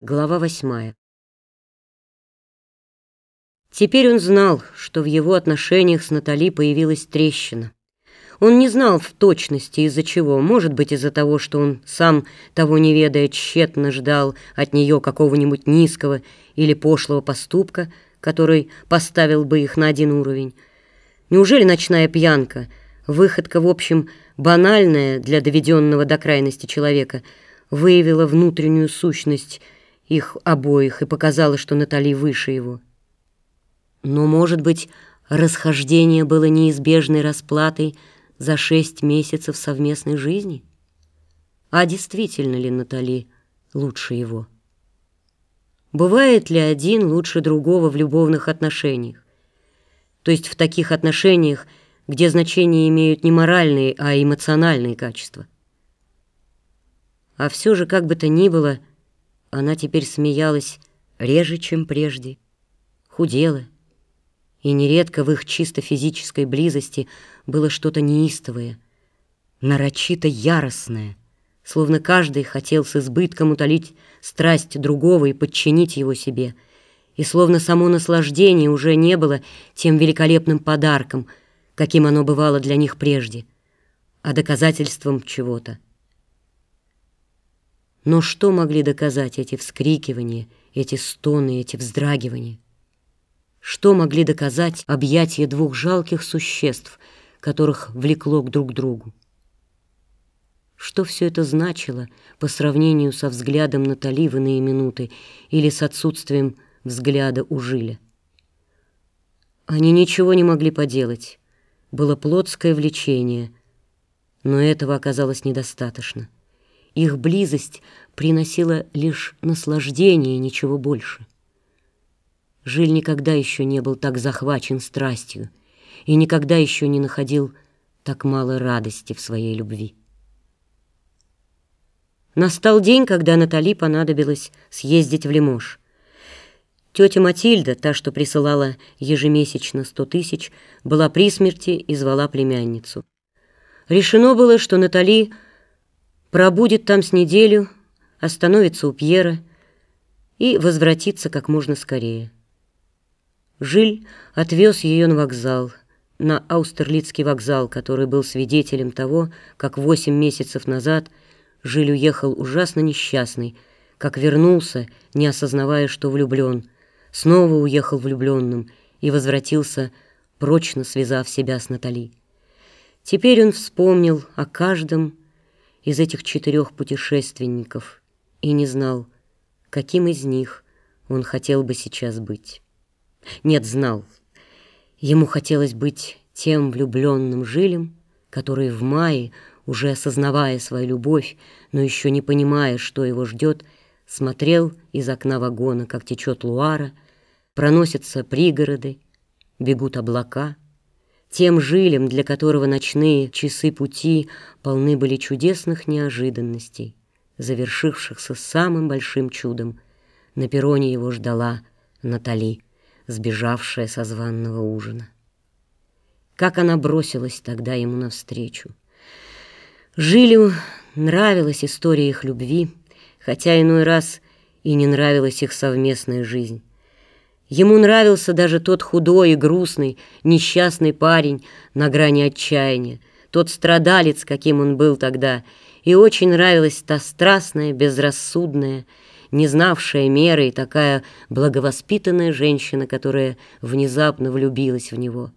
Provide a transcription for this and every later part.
Глава восьмая. Теперь он знал, что в его отношениях с Натали появилась трещина. Он не знал в точности из-за чего, может быть, из-за того, что он сам, того не ведая, тщетно ждал от нее какого-нибудь низкого или пошлого поступка, который поставил бы их на один уровень. Неужели ночная пьянка, выходка, в общем, банальная для доведенного до крайности человека, выявила внутреннюю сущность их обоих и показала, что Натали выше его. Но, может быть, расхождение было неизбежной расплатой за шесть месяцев совместной жизни? А действительно ли Натали лучше его? Бывает ли один лучше другого в любовных отношениях? То есть в таких отношениях, где значение имеют не моральные, а эмоциональные качества. А все же, как бы то ни было, она теперь смеялась реже, чем прежде, худела, и нередко в их чисто физической близости было что-то неистовое, нарочито яростное, словно каждый хотел с избытком утолить страсть другого и подчинить его себе, и словно само наслаждение уже не было тем великолепным подарком, каким оно бывало для них прежде, а доказательством чего-то. Но что могли доказать эти вскрикивания, эти стоны, эти вздрагивания? Что могли доказать объятия двух жалких существ, которых влекло к друг другу? Что все это значило по сравнению со взглядом Натали в иные минуты или с отсутствием взгляда у Жиля? Они ничего не могли поделать. Было плотское влечение, но этого оказалось недостаточно. Их близость приносила лишь наслаждение и ничего больше. Жиль никогда еще не был так захвачен страстью и никогда еще не находил так мало радости в своей любви. Настал день, когда Натали понадобилось съездить в Лимож. Тетя Матильда, та, что присылала ежемесячно сто тысяч, была при смерти и звала племянницу. Решено было, что Натали пробудет там с неделю, остановится у Пьера и возвратится как можно скорее. Жиль отвез ее на вокзал, на Аустерлицкий вокзал, который был свидетелем того, как восемь месяцев назад Жиль уехал ужасно несчастный, как вернулся, не осознавая, что влюблен, снова уехал влюбленным и возвратился, прочно связав себя с Натали. Теперь он вспомнил о каждом из этих четырех путешественников и не знал, каким из них он хотел бы сейчас быть. Нет, знал. Ему хотелось быть тем влюбленным жилем, который в мае, уже осознавая свою любовь, но еще не понимая, что его ждет, смотрел из окна вагона, как течет Луара, проносятся пригороды, бегут облака — тем жилем, для которого ночные часы пути полны были чудесных неожиданностей, завершившихся самым большим чудом. На перроне его ждала Натали, сбежавшая со званного ужина. Как она бросилась тогда ему навстречу. Жилю нравилась история их любви, хотя иной раз и не нравилась их совместная жизнь. Ему нравился даже тот худой и грустный, несчастный парень на грани отчаяния, тот страдалец, каким он был тогда, и очень нравилась та страстная, безрассудная, не знавшая меры и такая благовоспитанная женщина, которая внезапно влюбилась в него.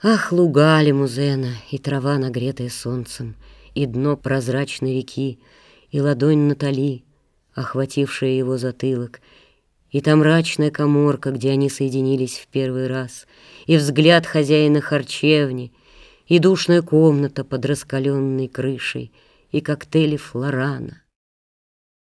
Ах, луга лимузена, и трава, нагретая солнцем, и дно прозрачной реки, и ладонь Натали, охватившая его затылок — и та мрачная коморка, где они соединились в первый раз, и взгляд хозяина харчевни, и душная комната под раскаленной крышей, и коктейли Флорана.